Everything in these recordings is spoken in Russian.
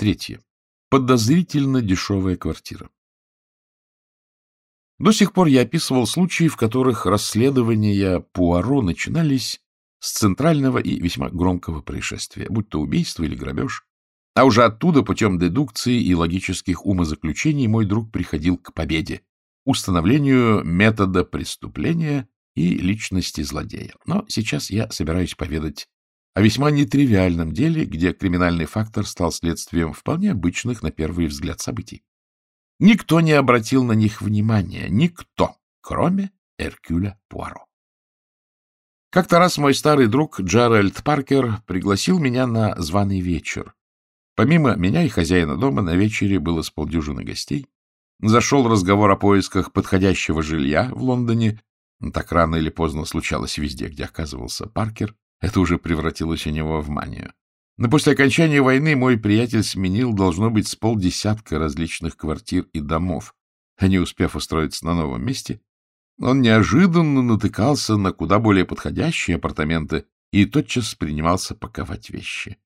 Третье. Подозрительно дешевая квартира. До сих пор я описывал случаи, в которых расследования Пуаро начинались с центрального и весьма громкого происшествия, будь то убийство или грабеж. А уже оттуда, путем дедукции и логических умозаключений, мой друг приходил к победе, установлению метода преступления и личности злодея. Но сейчас я собираюсь поведать о весьма нетривиальном деле, где криминальный фактор стал следствием вполне обычных на первый взгляд событий. Никто не обратил на них внимания, никто, кроме Эркюля Пуаро. Как-то раз мой старый друг Джеральд Паркер пригласил меня на званый вечер. Помимо меня и хозяина дома на вечере было с полдюжины гостей. Зашел разговор о поисках подходящего жилья в Лондоне. Так рано или поздно случалось везде, где оказывался Паркер. Это уже превратилось у него в манию. Но после окончания войны мой приятель сменил, должно быть, с полдесятка различных квартир и домов. А не успев устроиться на новом месте, он неожиданно натыкался на куда более подходящие апартаменты и тотчас принимался паковать вещи.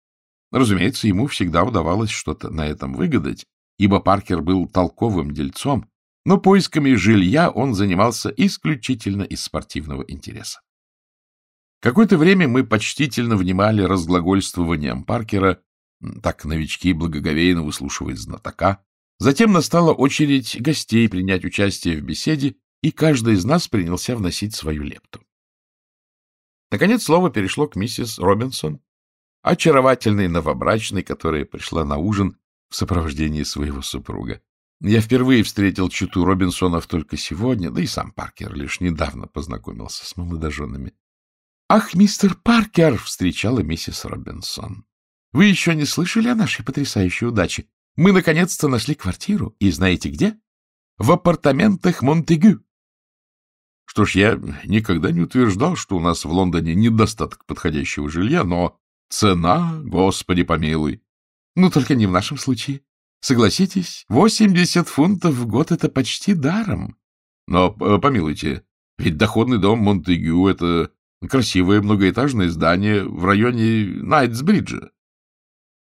Разумеется, ему всегда удавалось что-то на этом выгадать, ибо Паркер был толковым дельцом, но поисками жилья он занимался исключительно из спортивного интереса. Какое-то время мы почтительно внимали разглагольствованием Паркера, так новички благоговейно выслушивают знатока. Затем настала очередь гостей принять участие в беседе, и каждый из нас принялся вносить свою лепту. Наконец слово перешло к миссис Робинсон, очаровательной новобрачной, которая пришла на ужин в сопровождении своего супруга. Я впервые встретил чуту Робинсонов только сегодня, да и сам Паркер лишь недавно познакомился с молодоженами. «Ах, мистер Паркер!» — встречала миссис Робинсон. «Вы еще не слышали о нашей потрясающей удаче? Мы, наконец-то, нашли квартиру. И знаете где? В апартаментах Монтегю». Что ж, я никогда не утверждал, что у нас в Лондоне недостаток подходящего жилья, но цена, господи помилуй. Ну, только не в нашем случае. Согласитесь, 80 фунтов в год — это почти даром. Но, э, помилуйте, ведь доходный дом Монтегю — это Красивое многоэтажное здание в районе Найтсбриджа.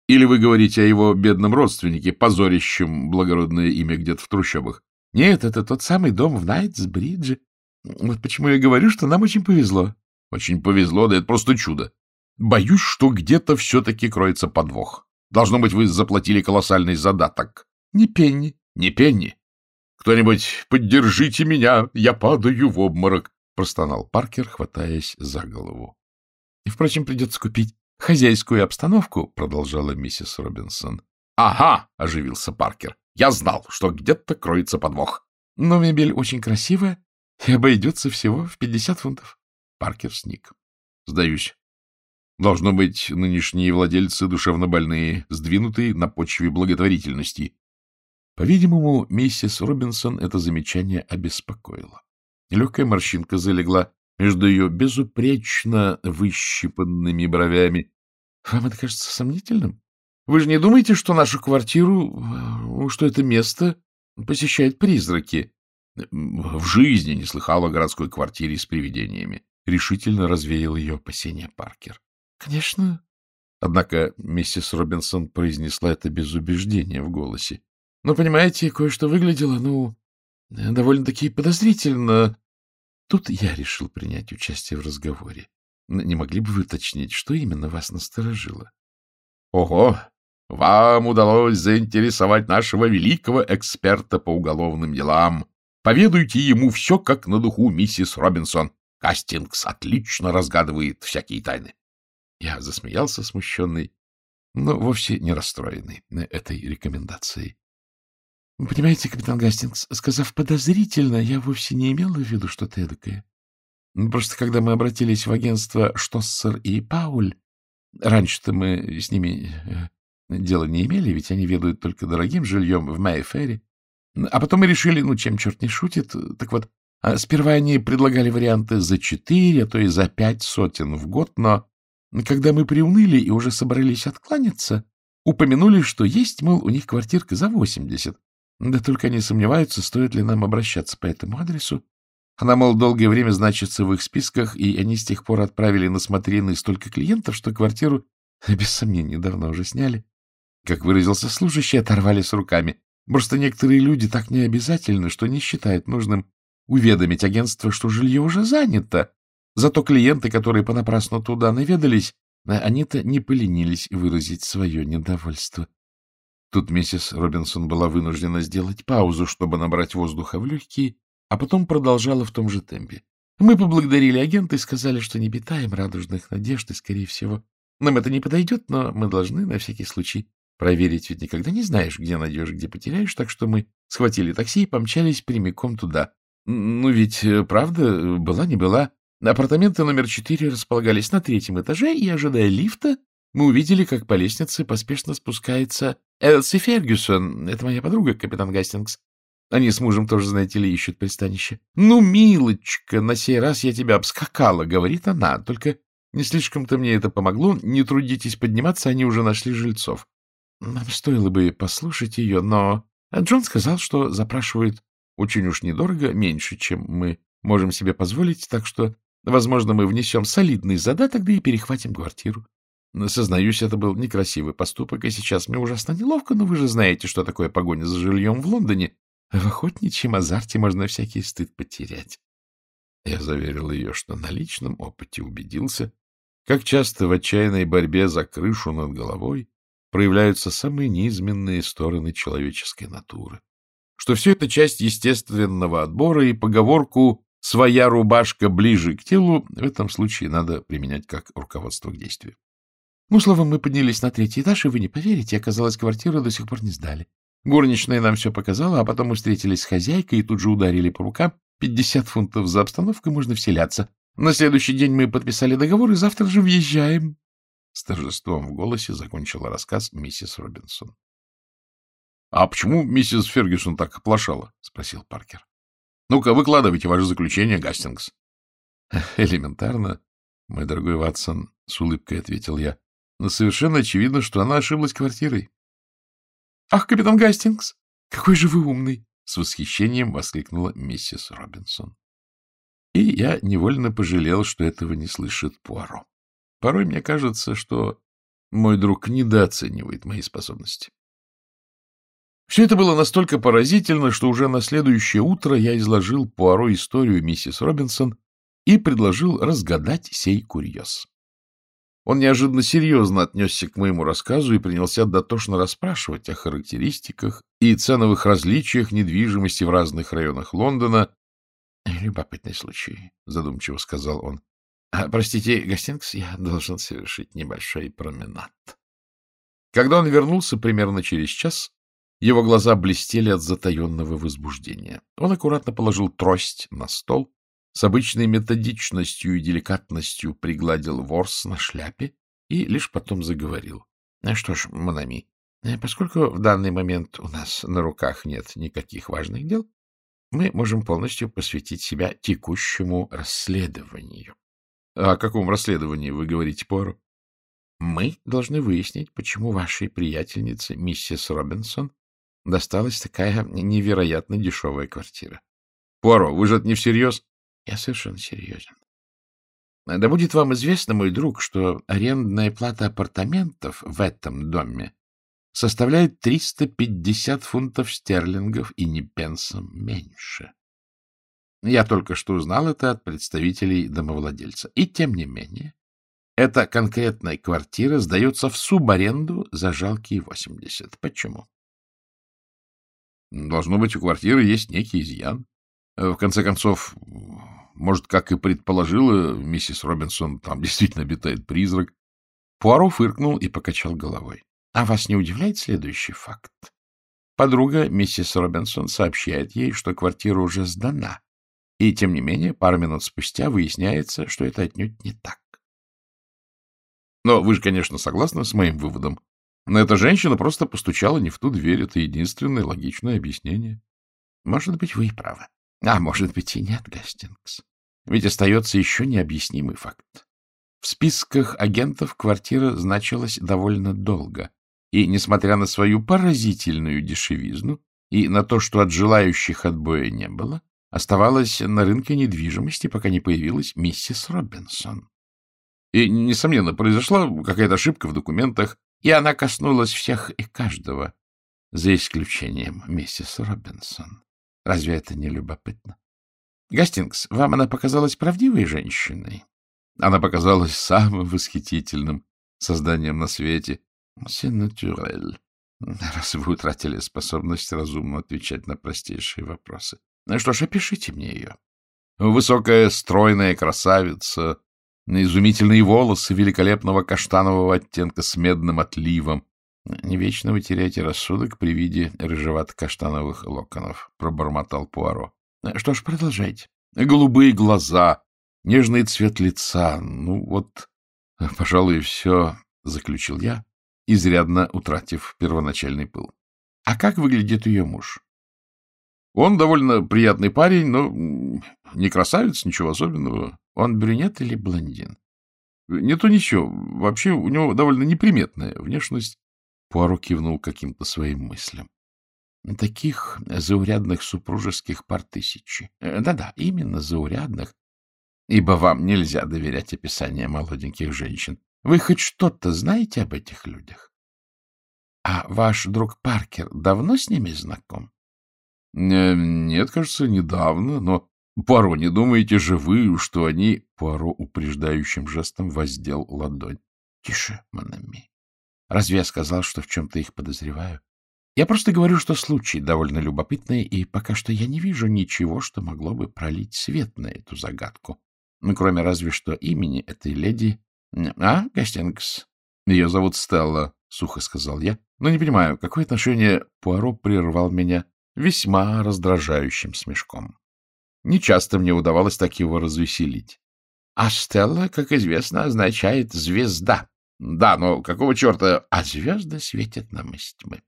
Или вы говорите о его бедном родственнике, позорящем благородное имя где-то в трущобах? Нет, это тот самый дом в Найтсбридже. Вот почему я говорю, что нам очень повезло. Очень повезло, да это просто чудо. Боюсь, что где-то все-таки кроется подвох. Должно быть, вы заплатили колоссальный задаток. Не пенни. Не пенни. Кто-нибудь, поддержите меня, я падаю в обморок. — простонал Паркер, хватаясь за голову. — И, впрочем, придется купить хозяйскую обстановку, — продолжала миссис Робинсон. — Ага, — оживился Паркер. — Я знал, что где-то кроется подвох. — Но мебель очень красивая и обойдется всего в пятьдесят фунтов. Паркер сник. — Сдаюсь. Должно быть, нынешние владельцы душевнобольные, сдвинутые на почве благотворительности. По-видимому, миссис Робинсон это замечание обеспокоило. Легкая морщинка залегла между ее безупречно выщипанными бровями. — Вам это кажется сомнительным? Вы же не думаете, что нашу квартиру, э, что это место посещают призраки? — В жизни не слыхала о городской квартире с привидениями. Решительно развеял ее опасения Паркер. — Конечно. Однако миссис Робинсон произнесла это без убеждения в голосе. — Но, понимаете, кое-что выглядело, ну, довольно-таки подозрительно. Тут я решил принять участие в разговоре. Не могли бы вы уточнить, что именно вас насторожило? — Ого! Вам удалось заинтересовать нашего великого эксперта по уголовным делам. Поведайте ему все как на духу, миссис Робинсон. Кастингс отлично разгадывает всякие тайны. Я засмеялся, смущенный, но вовсе не расстроенный этой рекомендацией. Вы понимаете, капитан Гастингс, сказав подозрительно, я вовсе не имела в виду что-то эдакое. Просто когда мы обратились в агентство Штоссер и Пауль, раньше-то мы с ними э, дела не имели, ведь они ведают только дорогим жильем в Майфере. А потом мы решили, ну, чем черт не шутит. Так вот, а сперва они предлагали варианты за четыре, а то и за пять сотен в год, но когда мы приуныли и уже собрались откланяться, упомянули, что есть, мол, у них квартирка за восемьдесят. Да только они сомневаются, стоит ли нам обращаться по этому адресу. Она, мол, долгое время значится в их списках, и они с тех пор отправили на смотрины столько клиентов, что квартиру, без сомнений, давно уже сняли. как выразился служащий, оторвали с руками. Просто некоторые люди так необязательны, что не считают нужным уведомить агентство, что жилье уже занято. Зато клиенты, которые понапрасну туда наведались, а они-то не поленились выразить свое недовольство. Тут миссис Робинсон была вынуждена сделать паузу, чтобы набрать воздуха в легкие, а потом продолжала в том же темпе. Мы поблагодарили агента и сказали, что не питаем радужных надежд, и, скорее всего, нам это не подойдет, но мы должны на всякий случай проверить, ведь никогда не знаешь, где найдешь, где потеряешь, так что мы схватили такси и помчались прямиком туда. Ну, ведь, э, правда, была не была. Апартаменты номер четыре располагались на третьем этаже, и, ожидая лифта, мы увидели, как по лестнице поспешно спускается Элси Фергюсон. Это моя подруга, капитан Гастингс. Они с мужем тоже, знаете ли, ищут пристанище. — Ну, милочка, на сей раз я тебя обскакала, — говорит она. Только не слишком-то мне это помогло. Не трудитесь подниматься, они уже нашли жильцов. Нам стоило бы послушать ее, но Джон сказал, что запрашивают очень уж недорого, меньше, чем мы можем себе позволить, так что, возможно, мы внесем солидный задаток, да и перехватим квартиру. Сознаюсь, это был некрасивый поступок, и сейчас мне ужасно неловко, но вы же знаете, что такое погоня за жильем в Лондоне. В охотничьем азарте можно всякий стыд потерять. Я заверил ее, что на личном опыте убедился, как часто в отчаянной борьбе за крышу над головой проявляются самые низменные стороны человеческой натуры. Что все это часть естественного отбора, и поговорку «своя рубашка ближе к телу» в этом случае надо применять как руководство к действию. Ну, словом, мы поднялись на третий этаж, и вы не поверите, оказалось, квартиру до сих пор не сдали. Горничная нам все показала, а потом мы встретились с хозяйкой и тут же ударили по рукам. Пятьдесят фунтов за обстановку можно вселяться. На следующий день мы подписали договор, и завтра же въезжаем. С торжеством в голосе закончила рассказ миссис Робинсон. — А почему миссис Фергюсон так оплошала? — спросил Паркер. — Ну-ка, выкладывайте ваше заключение, Гастингс. — Элементарно, мой дорогой Ватсон, — с улыбкой ответил я но совершенно очевидно, что она ошиблась квартирой. — Ах, капитан Гастингс, какой же вы умный! — с восхищением воскликнула миссис Робинсон. И я невольно пожалел, что этого не слышит Пуаро. Порой мне кажется, что мой друг недооценивает мои способности. Все это было настолько поразительно, что уже на следующее утро я изложил Пуаро историю миссис Робинсон и предложил разгадать сей курьез. Он неожиданно серьезно отнесся к моему рассказу и принялся дотошно расспрашивать о характеристиках и ценовых различиях недвижимости в разных районах Лондона. — Любопытный случай, — задумчиво сказал он. «А, — Простите, Гастингс, я должен совершить небольшой променад. Когда он вернулся примерно через час, его глаза блестели от затаенного возбуждения. Он аккуратно положил трость на стол с обычной методичностью и деликатностью пригладил ворс на шляпе и лишь потом заговорил. «Ну — Что ж, Монами, поскольку в данный момент у нас на руках нет никаких важных дел, мы можем полностью посвятить себя текущему расследованию. — О каком расследовании вы говорите, Пуаро? — Мы должны выяснить, почему вашей приятельнице, миссис Робинсон, досталась такая невероятно дешевая квартира. — Пуаро, вы же это не всерьез? Я совершенно серьезен. Да будет вам известно, мой друг, что арендная плата апартаментов в этом доме составляет 350 фунтов стерлингов и не пенсом меньше. Я только что узнал это от представителей домовладельца. И тем не менее, эта конкретная квартира сдается в субаренду за жалкие 80. Почему? Должно быть, у квартиры есть некий изъян. В конце концов, может, как и предположила миссис Робинсон, там действительно обитает призрак. Пуаро фыркнул и покачал головой. — А вас не удивляет следующий факт? Подруга миссис Робинсон сообщает ей, что квартира уже сдана, и, тем не менее, пару минут спустя выясняется, что это отнюдь не так. Но вы же, конечно, согласны с моим выводом. Но эта женщина просто постучала не в ту дверь. Это единственное логичное объяснение. Может быть, вы и правы. А может быть и нет, Гастингс. Ведь остается еще необъяснимый факт. В списках агентов квартира значилась довольно долго, и, несмотря на свою поразительную дешевизну и на то, что от желающих отбоя не было, оставалась на рынке недвижимости, пока не появилась миссис Робинсон. И, несомненно, произошла какая-то ошибка в документах, и она коснулась всех и каждого, за исключением миссис Робинсон. Разве это не любопытно? Гастингс, вам она показалась правдивой женщиной? Она показалась самым восхитительным созданием на свете. Сенатюрель. Раз вы утратили способность разумно отвечать на простейшие вопросы. Ну что ж, опишите мне ее. Высокая, стройная красавица, изумительные волосы великолепного каштанового оттенка с медным отливом. Не вечно вы теряете рассудок при виде рыжевато-каштановых локонов, — пробормотал Пуаро. Что ж, продолжайте. Голубые глаза, нежный цвет лица. Ну вот, пожалуй, все, — заключил я, изрядно утратив первоначальный пыл. А как выглядит ее муж? Он довольно приятный парень, но не красавец, ничего особенного. Он брюнет или блондин? Не то ничего. Вообще у него довольно неприметная внешность. Пуаро кивнул каким-то своим мыслям. Таких заурядных супружеских пар тысячи. Э, да-да, именно заурядных. Ибо вам нельзя доверять описания молоденьких женщин. Вы хоть что-то знаете об этих людях? А ваш друг Паркер давно с ними знаком? Э, — Нет, кажется, недавно, но... Паро, не думаете же вы, что они... Паро упреждающим жестом воздел ладонь. — Тише, Монами. Разве я сказал, что в чем-то их подозреваю? Я просто говорю, что случай довольно любопытный, и пока что я не вижу ничего, что могло бы пролить свет на эту загадку. Ну, кроме разве что имени этой леди... А, Гастингс? Ее зовут Стелла, — сухо сказал я. Но не понимаю, какое отношение Пуаро прервал меня весьма раздражающим смешком. Нечасто мне удавалось так его развеселить. — А Стелла, как известно, означает «звезда». Да, но какого черта? А звезды светят нам из тьмы.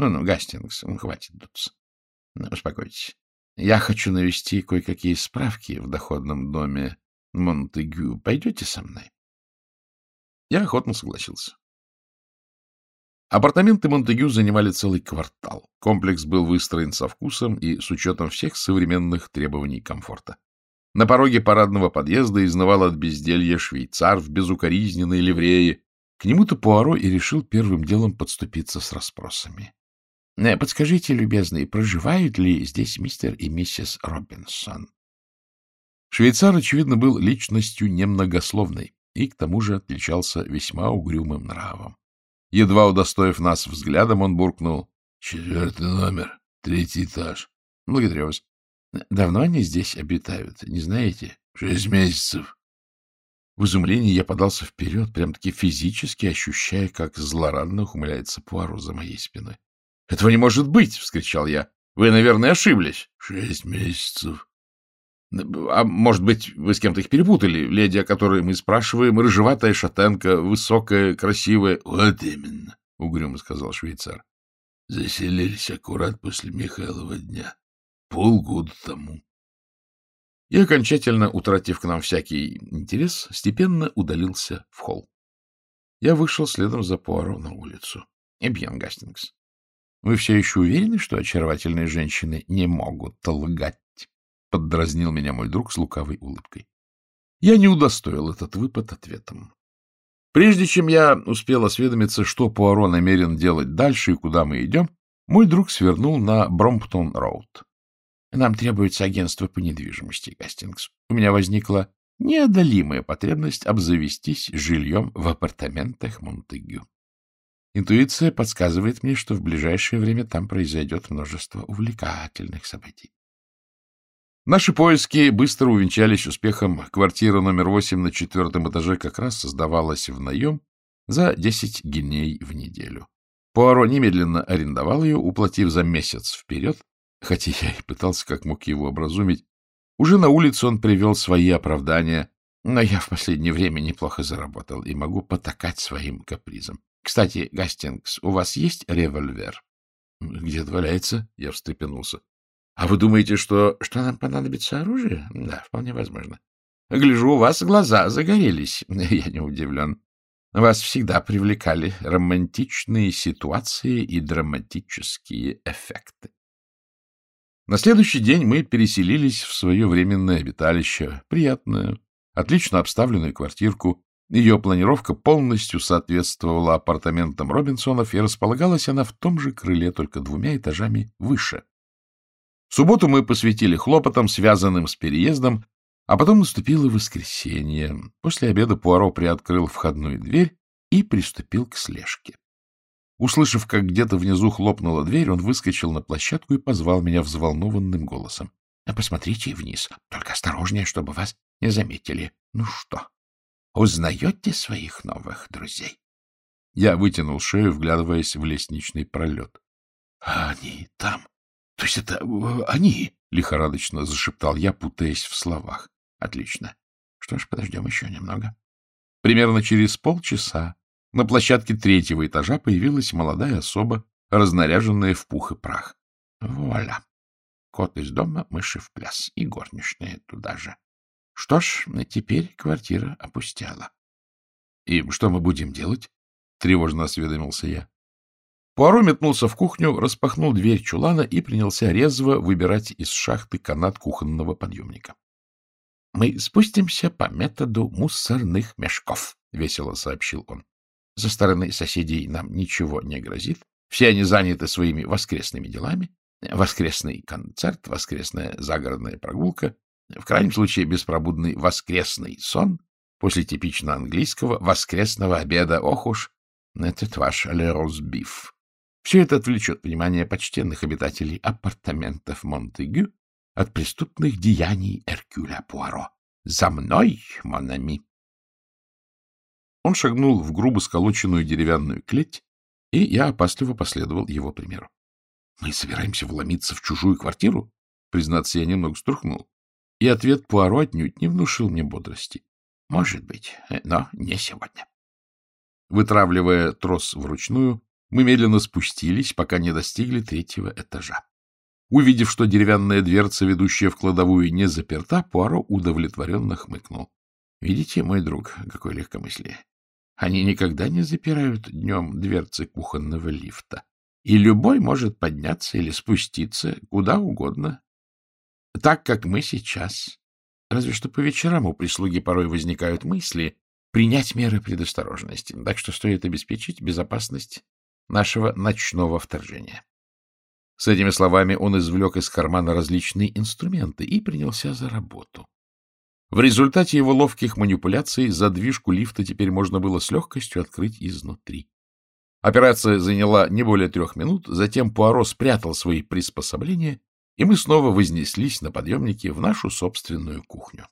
Ну-ну, Гастингс, хватит дуться. Ну, успокойтесь. Я хочу навести кое-какие справки в доходном доме Монтегю. Пойдете со мной? Я охотно согласился. Апартаменты Монтегю занимали целый квартал. Комплекс был выстроен со вкусом и с учетом всех современных требований комфорта. На пороге парадного подъезда изнывал от безделья швейцар в безукоризненной ливрее. К нему-то Пуаро и решил первым делом подступиться с расспросами. «Э, — Подскажите, любезный, проживают ли здесь мистер и миссис Робинсон? Швейцар, очевидно, был личностью немногословной и к тому же отличался весьма угрюмым нравом. Едва удостоив нас взглядом, он буркнул. — Четвертый номер, третий этаж. — Благодарю вас. — Давно они здесь обитают, не знаете? — Шесть месяцев. В изумлении я подался вперед, прям-таки физически ощущая, как злорадно ухмыляется Пуаро за моей спиной. — Этого не может быть! — вскричал я. — Вы, наверное, ошиблись. — Шесть месяцев. А может быть, вы с кем-то их перепутали? Леди, о которой мы спрашиваем, рыжеватая шатенка, высокая, красивая. — Вот именно, — угрюмо сказал швейцар. — Заселились аккурат после Михайлова дня. Полгода тому. И, окончательно утратив к нам всякий интерес, степенно удалился в холл. Я вышел следом за Пуаро на улицу. Эбьен Гастингс, вы все еще уверены, что очаровательные женщины не могут лгать? — поддразнил меня мой друг с лукавой улыбкой. Я не удостоил этот выпад ответом. Прежде чем я успел осведомиться, что Пуаро намерен делать дальше и куда мы идем, мой друг свернул на Бромптон-роуд. Нам требуется агентство по недвижимости, Гастингс. У меня возникла неодолимая потребность обзавестись жильем в апартаментах Монтегю. Интуиция подсказывает мне, что в ближайшее время там произойдет множество увлекательных событий. Наши поиски быстро увенчались успехом. Квартира номер восемь на четвертом этаже как раз сдавалась в наем за десять геней в неделю. Пуаро немедленно арендовал ее, уплатив за месяц вперед, хотя я и пытался как мог его образумить. Уже на улице он привел свои оправдания, но я в последнее время неплохо заработал и могу потакать своим капризом. Кстати, Гастингс, у вас есть револьвер? — Где-то валяется, — я встрепенулся. А вы думаете, что, что нам понадобится оружие? Да, вполне возможно. Гляжу, у вас глаза загорелись. Я не удивлен. Вас всегда привлекали романтичные ситуации и драматические эффекты. На следующий день мы переселились в свое временное обиталище, приятную, отлично обставленную квартирку, Ее планировка полностью соответствовала апартаментам Робинсонов, и располагалась она в том же крыле, только двумя этажами выше. Субботу мы посвятили хлопотам, связанным с переездом, а потом наступило воскресенье. После обеда Пуаро приоткрыл входную дверь и приступил к слежке. Услышав, как где-то внизу хлопнула дверь, он выскочил на площадку и позвал меня взволнованным голосом. — Посмотрите вниз, только осторожнее, чтобы вас не заметили. Ну что, узнаете своих новых друзей? Я вытянул шею, вглядываясь в лестничный пролет. — Они там. То есть это э, они? — лихорадочно зашептал я, путаясь в словах. — Отлично. Что ж, подождем еще немного. Примерно через полчаса на площадке третьего этажа появилась молодая особа, разнаряженная в пух и прах. Вуаля! Кот из дома, мыши в пляс и горничная туда же. Что ж, теперь квартира опустела. — И что мы будем делать? — тревожно осведомился я. Пуаро метнулся в кухню, распахнул дверь чулана и принялся резво выбирать из шахты канат кухонного подъемника. — Мы спустимся по методу мусорных мешков, — весело сообщил он. — За стороны соседей нам ничего не грозит. Все они заняты своими воскресными делами. Воскресный концерт, воскресная загородная прогулка, в крайнем случае беспробудный воскресный сон после типично английского воскресного обеда. Ох уж, этот ваш лерозбиф. Все это отвлечет внимание почтенных обитателей апартаментов Монтегю от преступных деяний Эркюля Пуаро. За мной, Монами! Он шагнул в грубо сколоченную деревянную клеть, и я опасливо последовал его примеру. Мы собираемся вломиться в чужую квартиру? Признаться, я немного струхнул. И ответ Пуаро отнюдь не внушил мне бодрости. Может быть, но не сегодня. Вытравливая трос вручную, мы медленно спустились, пока не достигли третьего этажа. Увидев, что деревянная дверца, ведущая в кладовую, не заперта, Пуаро удовлетворенно хмыкнул. — Видите, мой друг, какое легкомыслие. Они никогда не запирают днем дверцы кухонного лифта и любой может подняться или спуститься куда угодно, так, как мы сейчас. Разве что по вечерам у прислуги порой возникают мысли принять меры предосторожности, так что стоит обеспечить безопасность нашего ночного вторжения. С этими словами он извлек из кармана различные инструменты и принялся за работу. В результате его ловких манипуляций задвижку лифта теперь можно было с легкостью открыть изнутри. Операция заняла не более трех минут, затем Пуаро спрятал свои приспособления, и мы снова вознеслись на подъемнике в нашу собственную кухню.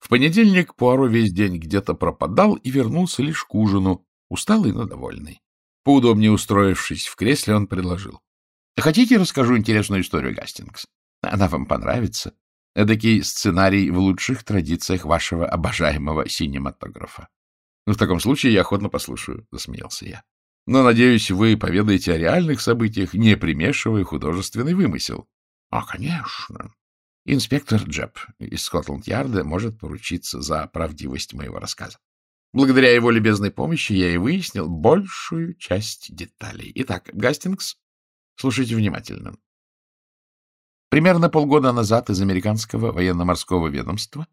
В понедельник Пуаро весь день где-то пропадал и вернулся лишь к ужину, усталый, но довольный. Поудобнее устроившись в кресле, он предложил. — Хотите, расскажу интересную историю, Гастингс? Она вам понравится. Эдакий сценарий в лучших традициях вашего обожаемого синематографа. — В таком случае я охотно послушаю, — засмеялся я. — Но, надеюсь, вы поведаете о реальных событиях, не примешивая художественный вымысел. — А, конечно. Инспектор Джеб из Скотланд-Ярда может поручиться за правдивость моего рассказа. Благодаря его любезной помощи я и выяснил большую часть деталей. Итак, Гастингс, слушайте внимательно. Примерно полгода назад из американского военно-морского ведомства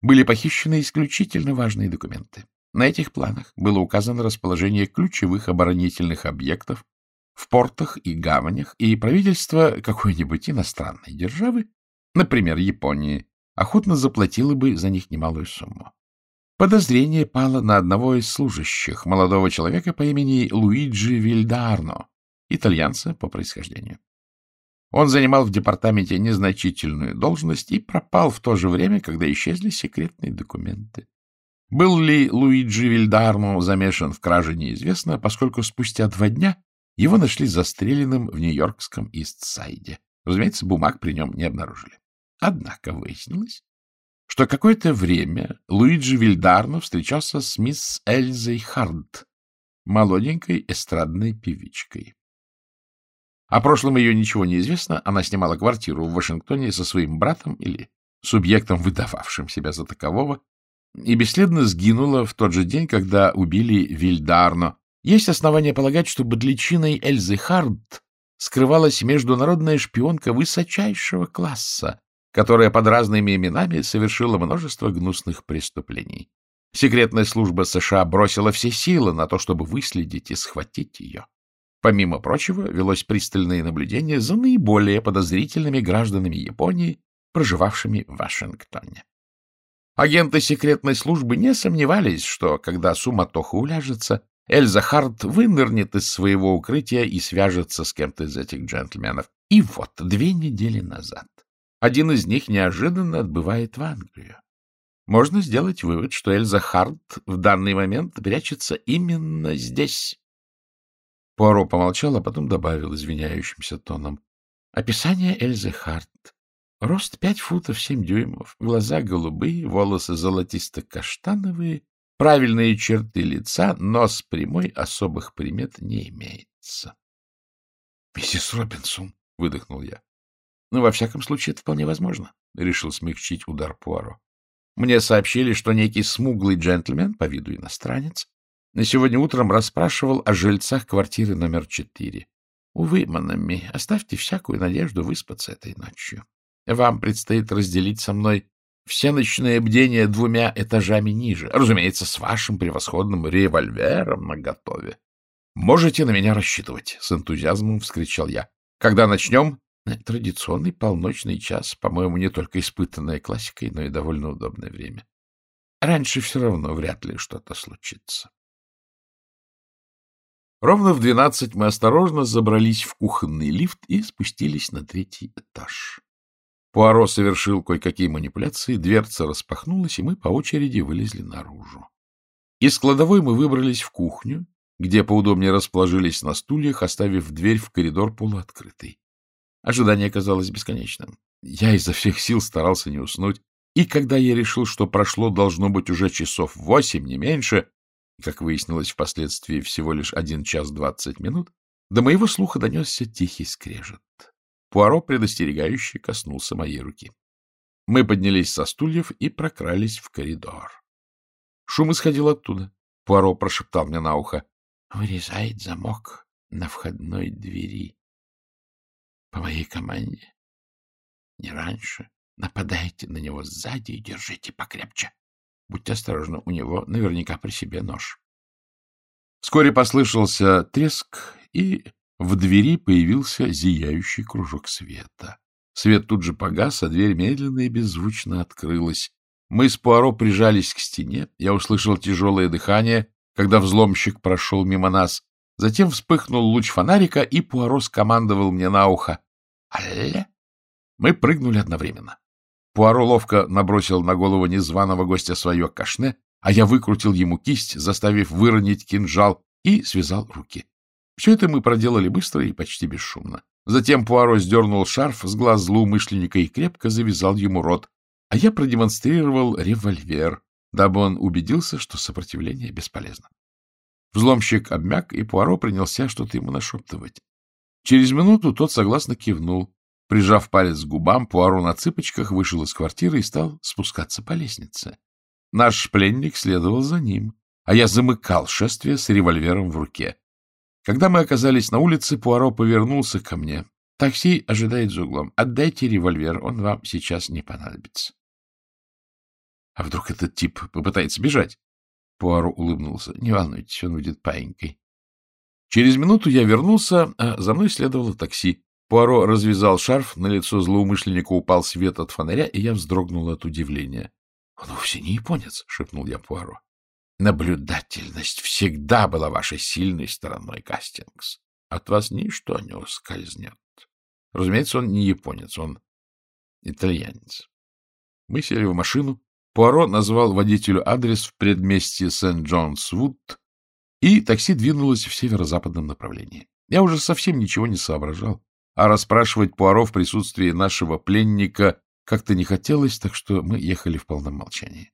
были похищены исключительно важные документы. На этих планах было указано расположение ключевых оборонительных объектов в портах и гаванях, и правительство какой-нибудь иностранной державы, например, Японии, охотно заплатило бы за них немалую сумму. Подозрение пало на одного из служащих, молодого человека по имени Луиджи Вильдарно, итальянца по происхождению. Он занимал в департаменте незначительную должность и пропал в то же время, когда исчезли секретные документы. Был ли Луиджи Вильдарно замешан в краже, неизвестно, поскольку спустя два дня его нашли застреленным в нью-йоркском Ист-Сайде. Разумеется, бумаг при нем не обнаружили. Однако выяснилось, что какое-то время Луиджи Вильдарно встречался с мисс Эльзой Хард, молоденькой эстрадной певичкой. О прошлом ее ничего не известно, она снимала квартиру в Вашингтоне со своим братом или субъектом, выдававшим себя за такового, и бесследно сгинула в тот же день, когда убили Вильдарно. Есть основания полагать, что под личиной Эльзы Хард скрывалась международная шпионка высочайшего класса, которая под разными именами совершила множество гнусных преступлений. Секретная служба США бросила все силы на то, чтобы выследить и схватить ее. Помимо прочего, велось пристальное наблюдение за наиболее подозрительными гражданами Японии, проживавшими в Вашингтоне. Агенты секретной службы не сомневались, что, когда суматоха уляжется, Эльза Харт вынырнет из своего укрытия и свяжется с кем-то из этих джентльменов. И вот, две недели назад, один из них неожиданно отбывает в Англию. Можно сделать вывод, что Эльза Харт в данный момент прячется именно здесь. Пуаро помолчал, а потом добавил извиняющимся тоном. Описание Эльзы Харт. Рост пять футов семь дюймов, глаза голубые, волосы золотисто-каштановые, правильные черты лица, нос прямой, особых примет не имеется. — Миссис Робинсон, — выдохнул я. — Ну, во всяком случае, это вполне возможно, — решил смягчить удар Пуаро. Мне сообщили, что некий смуглый джентльмен, по виду иностранец, на сегодня утром расспрашивал о жильцах квартиры номер четыре. Увы, Манами, оставьте всякую надежду выспаться этой ночью. Вам предстоит разделить со мной все ночные бдения двумя этажами ниже, разумеется, с вашим превосходным револьвером наготове. Можете на меня рассчитывать, — с энтузиазмом вскричал я. Когда начнем? Традиционный полночный час, по-моему, не только испытанная классикой, но и довольно удобное время. Раньше все равно вряд ли что-то случится. Ровно в двенадцать мы осторожно забрались в кухонный лифт и спустились на третий этаж. Пуаро совершил кое-какие манипуляции, дверца распахнулась, и мы по очереди вылезли наружу. Из кладовой мы выбрались в кухню, где поудобнее расположились на стульях, оставив дверь в коридор полуоткрытой. Ожидание казалось бесконечным. Я изо всех сил старался не уснуть, и когда я решил, что прошло должно быть уже часов восемь, не меньше, как выяснилось впоследствии, всего лишь один час двадцать минут, до моего слуха донесся тихий скрежет. Пуаро, предостерегающий, коснулся моей руки. Мы поднялись со стульев и прокрались в коридор. Шум исходил оттуда. Пуаро прошептал мне на ухо. — Вырезает замок на входной двери. По моей команде. Не раньше. Нападайте на него сзади и держите покрепче. Будьте осторожны, у него наверняка при себе нож. Вскоре послышался треск, и в двери появился зияющий кружок света. Свет тут же погас, а дверь медленно и беззвучно открылась. Мы с Пуаро прижались к стене. Я услышал тяжелое дыхание, когда взломщик прошел мимо нас. Затем вспыхнул луч фонарика, и Пуаро скомандовал мне на ухо. «Алле!» Мы прыгнули одновременно. Пуаро ловко набросил на голову незваного гостя свое кашне, а я выкрутил ему кисть, заставив выронить кинжал, и связал руки. Все это мы проделали быстро и почти бесшумно. Затем Пуаро сдернул шарф с глаз злоумышленника и крепко завязал ему рот, а я продемонстрировал револьвер, дабы он убедился, что сопротивление бесполезно. Взломщик обмяк, и Пуаро принялся что-то ему нашептывать. Через минуту тот согласно кивнул, Прижав палец к губам, Пуаро на цыпочках вышел из квартиры и стал спускаться по лестнице. Наш пленник следовал за ним, а я замыкал шествие с револьвером в руке. Когда мы оказались на улице, Пуаро повернулся ко мне. «Такси ожидает за углом. Отдайте револьвер, он вам сейчас не понадобится». «А вдруг этот тип попытается бежать?» Пуаро улыбнулся. «Не волнуйтесь, он будет паинькой». Через минуту я вернулся, а за мной следовало такси. Пуаро развязал шарф, на лицо злоумышленника упал свет от фонаря, и я вздрогнул от удивления. — Он вовсе не японец, — шепнул я Пуаро. — Наблюдательность всегда была вашей сильной стороной, Кастингс. От вас ничто не ускользнет. Разумеется, он не японец, он итальянец. Мы сели в машину. Пуаро назвал водителю адрес в предместье Сент-Джонс-Вуд, и такси двинулось в северо-западном направлении. Я уже совсем ничего не соображал а расспрашивать Пуаро в присутствии нашего пленника как-то не хотелось, так что мы ехали в полном молчании.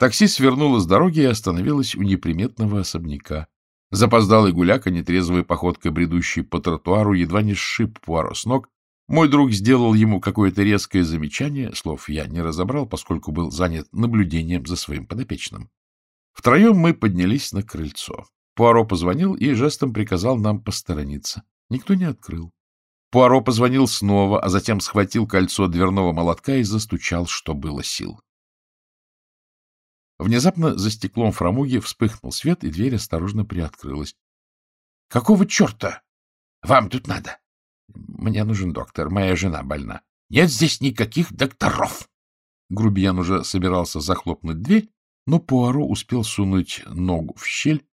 Такси свернуло с дороги и остановилось у неприметного особняка. Запоздалый гуляка, нетрезвой походкой бредущий по тротуару, едва не сшиб Пуаро с ног. Мой друг сделал ему какое-то резкое замечание, слов я не разобрал, поскольку был занят наблюдением за своим подопечным. Втроем мы поднялись на крыльцо. Пуаро позвонил и жестом приказал нам посторониться. Никто не открыл. Пуаро позвонил снова, а затем схватил кольцо дверного молотка и застучал, что было сил. Внезапно за стеклом фрамуги вспыхнул свет, и дверь осторожно приоткрылась. — Какого черта? Вам тут надо? — Мне нужен доктор, моя жена больна. — Нет здесь никаких докторов! Грубиян уже собирался захлопнуть дверь, но Пуаро успел сунуть ногу в щель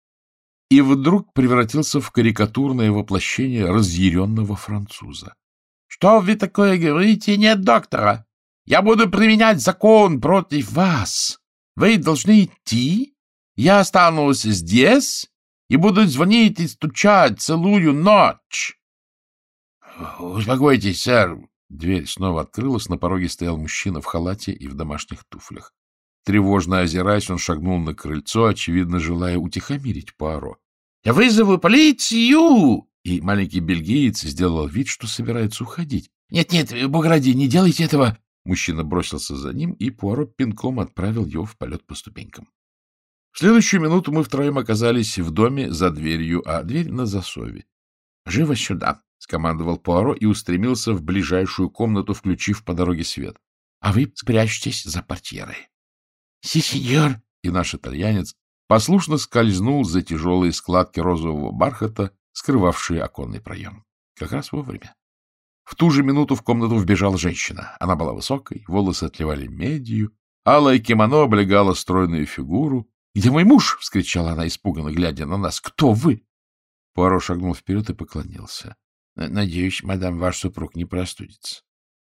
и вдруг превратился в карикатурное воплощение разъяренного француза. — Что вы такое говорите? Нет доктора! Я буду применять закон против вас! Вы должны идти, я останусь здесь и буду звонить и стучать целую ночь. — Успокойтесь, сэр. Дверь снова открылась, на пороге стоял мужчина в халате и в домашних туфлях. Тревожно озираясь, он шагнул на крыльцо, очевидно, желая утихомирить Пуаро. — Я вызову полицию! И маленький бельгиец сделал вид, что собирается уходить. «Нет, — Нет-нет, бог ради, не делайте этого! Мужчина бросился за ним, и Пуаро пинком отправил его в полет по ступенькам. В следующую минуту мы втроем оказались в доме за дверью, а дверь на засове. — Живо сюда! — скомандовал Пуаро и устремился в ближайшую комнату, включив по дороге свет. — А вы спрячьтесь за портьерой. — Си, сеньор! И наш итальянец послушно скользнул за тяжелые складки розового бархата, скрывавшие оконный проем. Как раз вовремя. В ту же минуту в комнату вбежала женщина. Она была высокой, волосы отливали медью, алое кимоно облегало стройную фигуру. — Где мой муж? — вскричала она, испуганно глядя на нас. — Кто вы? Пуаро шагнул вперед и поклонился. — Надеюсь, мадам, ваш супруг не простудится.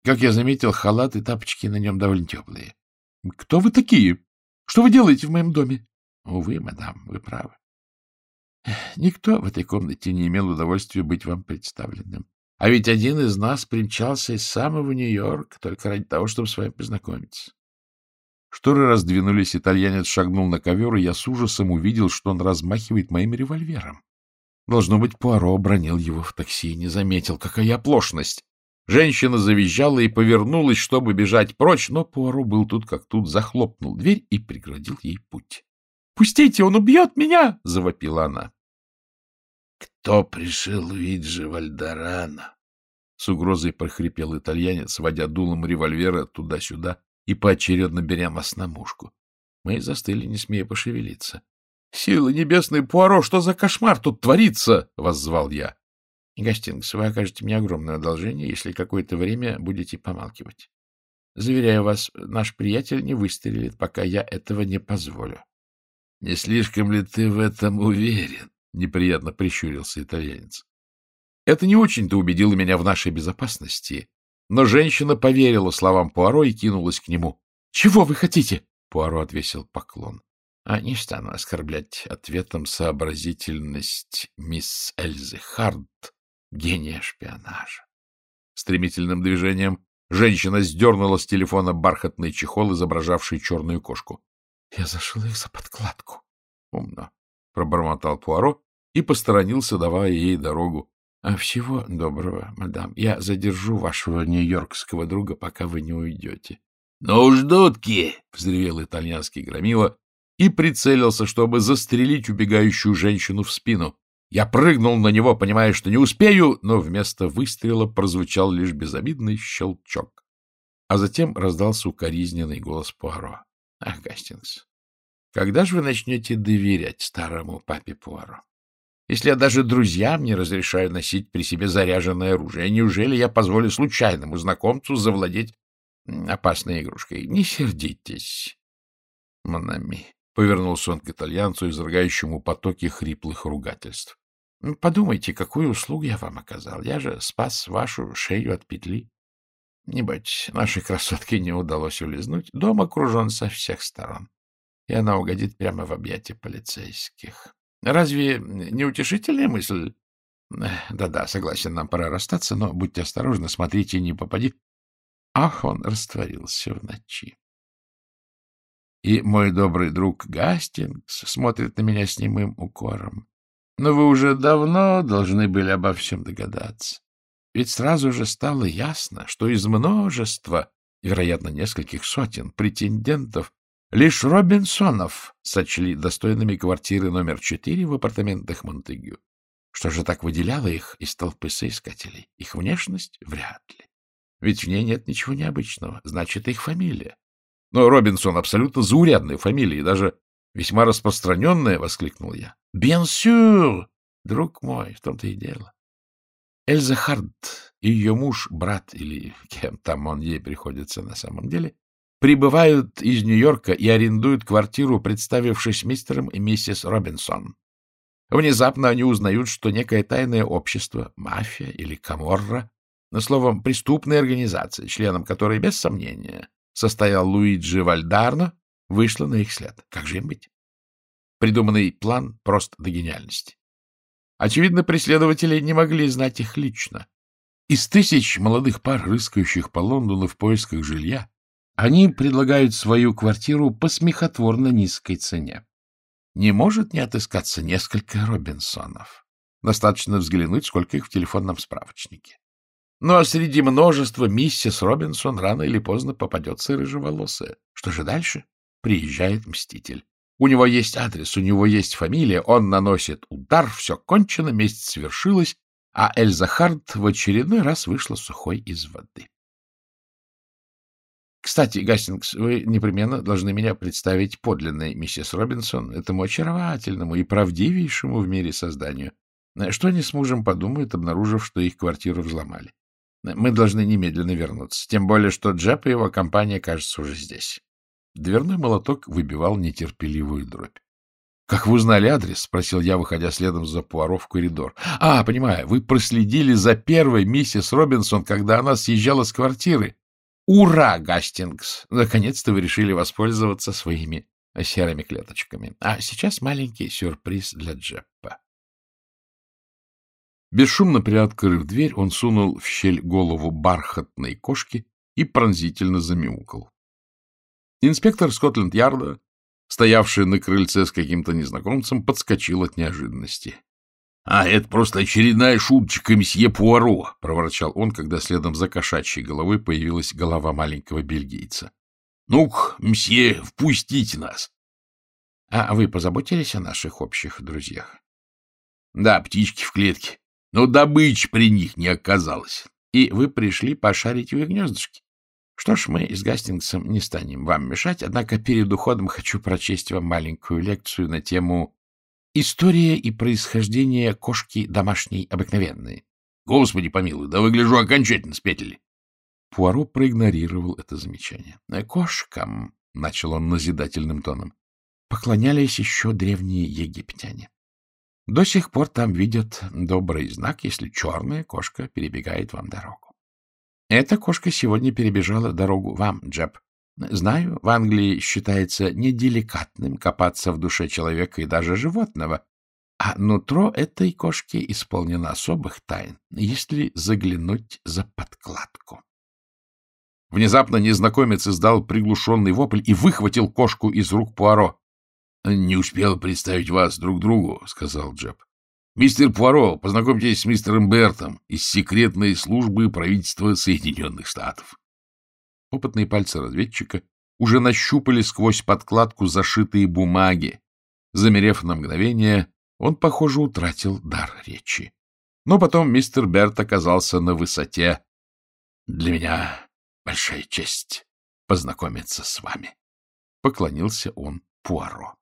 Как я заметил, халат и тапочки на нем довольно теплые. — Кто вы такие? Что вы делаете в моем доме? — Увы, мадам, вы правы. Никто в этой комнате не имел удовольствия быть вам представленным. А ведь один из нас примчался из самого Нью-Йорка только ради того, чтобы с вами познакомиться. Шторы раздвинулись, итальянец шагнул на ковер, и я с ужасом увидел, что он размахивает моим револьвером. Должно быть, Пуаро обронил его в такси и не заметил. Какая оплошность! Женщина завизжала и повернулась, чтобы бежать прочь, но Пуаро был тут как тут, захлопнул дверь и преградил ей путь. — Пустите, он убьет меня! — завопила она. Кто пришил Виджи Вальдорана? С угрозой прохрипел итальянец, водя дулом револьвера туда-сюда и поочередно беря нас на мушку. Мы застыли, не смея пошевелиться. — Силы небесные, Пуаро, что за кошмар тут творится? — воззвал я. — Гастингс, вы окажете мне огромное одолжение, если какое-то время будете помалкивать. Заверяю вас, наш приятель не выстрелит, пока я этого не позволю. — Не слишком ли ты в этом уверен? неприятно прищурился итальянец. Это не очень-то убедило меня в нашей безопасности, но женщина поверила словам Пуаро и кинулась к нему. — Чего вы хотите? — Пуаро отвесил поклон. — А не стану оскорблять ответом сообразительность мисс Эльзы Хард, гения шпионажа. Стремительным движением женщина сдернула с телефона бархатный чехол, изображавший черную кошку. — Я зашил их за подкладку. — Умно, — пробормотал Пуаро и посторонился, давая ей дорогу. — Всего доброго, мадам. Я задержу вашего нью-йоркского друга, пока вы не уйдете. — Ну уж, дудки! — взревел итальянский громила и прицелился, чтобы застрелить убегающую женщину в спину. Я прыгнул на него, понимая, что не успею, но вместо выстрела прозвучал лишь безобидный щелчок. А затем раздался укоризненный голос Пуаро. — Ах, Гастингс, когда же вы начнете доверять старому папе Пуаро? Если я даже друзьям не разрешаю носить при себе заряженное оружие, неужели я позволю случайному знакомцу завладеть опасной игрушкой? Не сердитесь, Монами. Повернулся он к итальянцу, изрыгающему потоки хриплых ругательств. Подумайте, какую услугу я вам оказал. Я же спас вашу шею от петли. Не бойтесь, нашей красотке не удалось улизнуть. Дом окружен со всех сторон, и она угодит прямо в объятия полицейских. Разве не утешительная мысль? Да-да, согласен, нам пора расстаться, но будьте осторожны, смотрите, не попади. Ах, он растворился в ночи. И мой добрый друг Гастингс смотрит на меня с немым укором. Но вы уже давно должны были обо всем догадаться. Ведь сразу же стало ясно, что из множества, вероятно, нескольких сотен претендентов Лишь Робинсонов сочли достойными квартиры номер четыре в апартаментах Монтегю. Что же так выделяло их из толпы соискателей? Их внешность? Вряд ли. Ведь в ней нет ничего необычного. Значит, их фамилия. Но Робинсон абсолютно заурядная фамилия, и даже весьма распространенная, — воскликнул я. — sûr! Друг мой, в том-то и дело. Эльза Хард и ее муж, брат, или кем там он ей приходится на самом деле, прибывают из Нью-Йорка и арендуют квартиру, представившись мистером и миссис Робинсон. Внезапно они узнают, что некое тайное общество, мафия или каморра, на словом, преступная организация, членом которой, без сомнения, состоял Луиджи Вальдарно, вышла на их след. Как же им быть? Придуманный план прост до гениальности. Очевидно, преследователи не могли знать их лично. Из тысяч молодых пар, рыскающих по Лондону в поисках жилья, они предлагают свою квартиру по смехотворно низкой цене. Не может не отыскаться несколько Робинсонов. Достаточно взглянуть, сколько их в телефонном справочнике. Ну, а среди множества миссис Робинсон рано или поздно попадется рыжеволосая. Что же дальше? Приезжает мститель. У него есть адрес, у него есть фамилия, он наносит удар, все кончено, месть свершилась, а Эльза Харт в очередной раз вышла сухой из воды. Кстати, Гастингс, вы непременно должны меня представить подлинной миссис Робинсон, этому очаровательному и правдивейшему в мире созданию. Что они с мужем подумают, обнаружив, что их квартиру взломали? Мы должны немедленно вернуться, тем более, что Джеб и его компания, кажется, уже здесь. Дверной молоток выбивал нетерпеливую дробь. — Как вы узнали адрес? — спросил я, выходя следом за Пуаро в коридор. — А, понимаю, вы проследили за первой миссис Робинсон, когда она съезжала с квартиры. Ура, Гастингс! Наконец-то вы решили воспользоваться своими серыми клеточками. А сейчас маленький сюрприз для Джеппа. Бесшумно приоткрыв дверь, он сунул в щель голову бархатной кошки и пронзительно замяукал. Инспектор Скотленд-Ярда, стоявший на крыльце с каким-то незнакомцем, подскочил от неожиданности. — А, это просто очередная шуточка месье Пуаро, — проворчал он, когда следом за кошачьей головой появилась голова маленького бельгийца. — Ну-ка, мсье, впустите нас. — А вы позаботились о наших общих друзьях? — Да, птички в клетке, но добычи при них не оказалось. И вы пришли пошарить в их гнездышки? Что ж, мы с Гастингсом не станем вам мешать, однако перед уходом хочу прочесть вам маленькую лекцию на тему История и происхождение кошки домашней обыкновенной. Господи помилуй, да выгляжу окончательно спятили. Пуаро проигнорировал это замечание. Кошкам, — начал он назидательным тоном, — поклонялись еще древние египтяне. До сих пор там видят добрый знак, если черная кошка перебегает вам дорогу. Эта кошка сегодня перебежала дорогу вам, Джеб, Знаю, в Англии считается неделикатным копаться в душе человека и даже животного, а нутро этой кошки исполнено особых тайн, если заглянуть за подкладку. Внезапно незнакомец издал приглушенный вопль и выхватил кошку из рук Пуаро. — Не успел представить вас друг другу, — сказал Джеб. — Мистер Пуаро, познакомьтесь с мистером Бертом из секретной службы правительства Соединенных Штатов. Опытные пальцы разведчика уже нащупали сквозь подкладку зашитые бумаги. Замерев на мгновение, он, похоже, утратил дар речи. Но потом мистер Берт оказался на высоте. — Для меня большая честь познакомиться с вами. Поклонился он Пуаро.